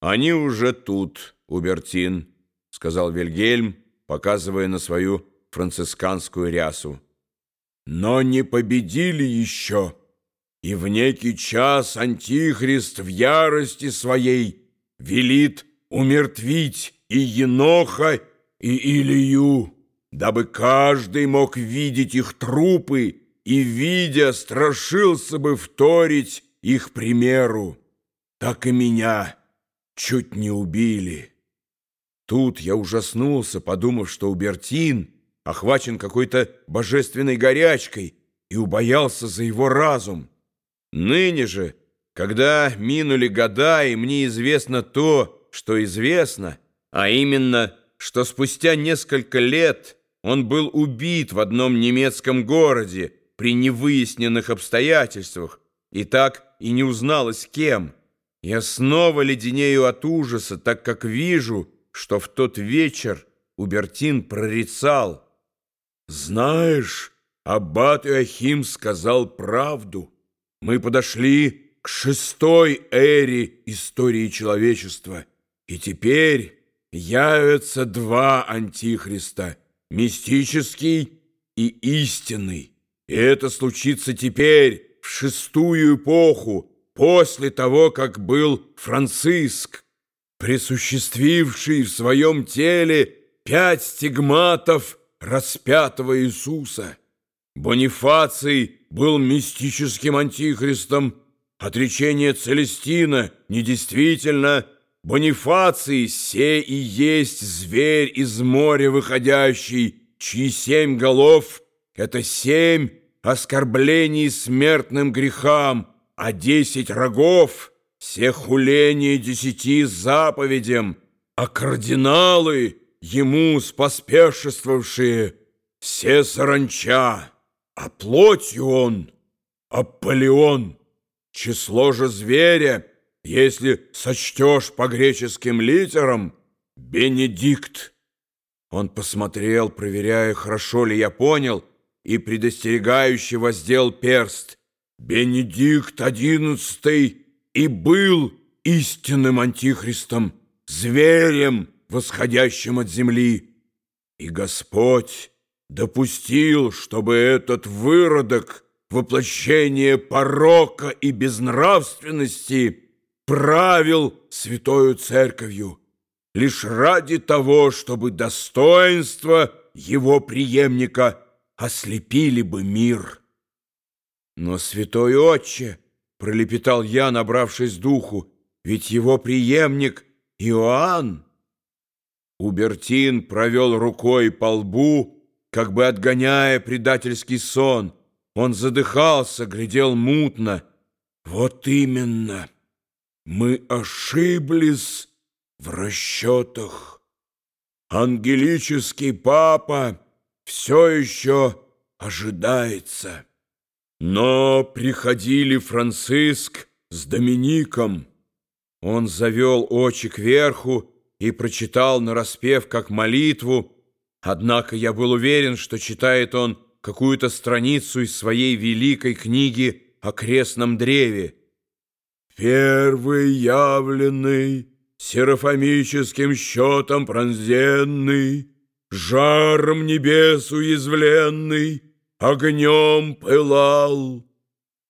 «Они уже тут, Убертин», — сказал Вильгельм, показывая на свою францисканскую рясу. «Но не победили еще, и в некий час Антихрист в ярости своей велит умертвить и Еноха, и Илью, дабы каждый мог видеть их трупы и, видя, страшился бы вторить их примеру. Так и меня чуть не убили. Тут я ужаснулся, подумав, что Убертин охвачен какой-то божественной горячкой и убоялся за его разум. Ныне же, когда минули года, и мне известно то, что известно, а именно, что спустя несколько лет он был убит в одном немецком городе при невыясненных обстоятельствах, и так и не узналось кем, я снова леденею от ужаса, так как вижу, что в тот вечер Убертин прорицал. «Знаешь, аббат Иохим сказал правду. Мы подошли к шестой эре истории человечества, и теперь явятся два антихриста — мистический и истинный. И это случится теперь, в шестую эпоху, после того, как был Франциск, присуществивший в своем теле пять стигматов распятого Иисуса. Бонифаций был мистическим антихристом, отречение Целестина недействительно, Бонифаций се и есть зверь из моря выходящий, чьи семь голов — это семь оскорблений смертным грехам, а десять рогов — все хуления десяти заповедям, а кардиналы, ему споспешествовавшие, все саранча, а плотью он — Аполеон. Число же зверя, если сочтешь по греческим литерам, Бенедикт. Он посмотрел, проверяя, хорошо ли я понял, и предостерегающе воздел перст. Бенедикт XI и был истинным антихристом, зверем, восходящим от земли. И Господь допустил, чтобы этот выродок, воплощение порока и безнравственности, правил святою церковью, лишь ради того, чтобы достоинство его преемника ослепили бы мир». «Но, святой отче!» — пролепетал я, набравшись духу, «ведь его преемник Иоанн!» Убертин провел рукой по лбу, как бы отгоняя предательский сон. Он задыхался, глядел мутно. «Вот именно! Мы ошиблись в расчетах. Ангелический папа все еще ожидается». Но приходили Франциск с Домиником. Он завел очи кверху и прочитал нараспев как молитву, однако я был уверен, что читает он какую-то страницу из своей великой книги о крестном древе. «Первый явленный, серафомическим счетом пронзенный, жаром небес уязвленный, огнем пылал,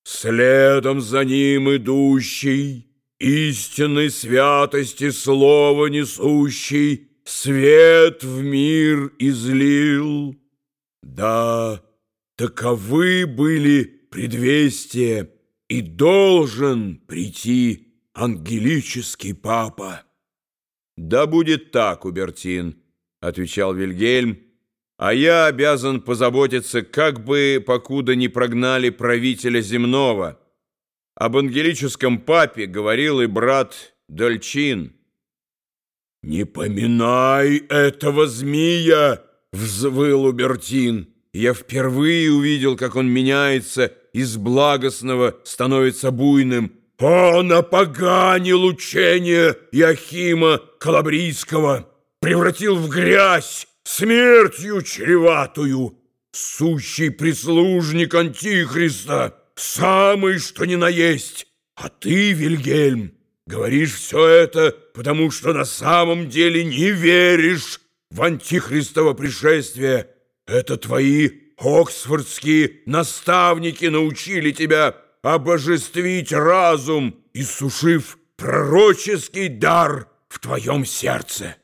Следом за ним идущий, истинной святости слова несущий, Свет в мир излил. Да, таковы были предвестия, И должен прийти ангелический папа. «Да будет так, Убертин», — отвечал Вильгельм, а я обязан позаботиться, как бы, покуда не прогнали правителя земного. Об ангелическом папе говорил и брат Дольчин. «Не поминай этого змея!» — взвыл Убертин. Я впервые увидел, как он меняется, из благостного становится буйным. Он опоганил учение Яхима Калабрийского, превратил в грязь смертью чреватую, сущий прислужник Антихриста, самый что ни на есть. А ты, Вильгельм, говоришь все это, потому что на самом деле не веришь в антихристово пришествие. Это твои оксфордские наставники научили тебя обожествить разум, иссушив пророческий дар в твоем сердце.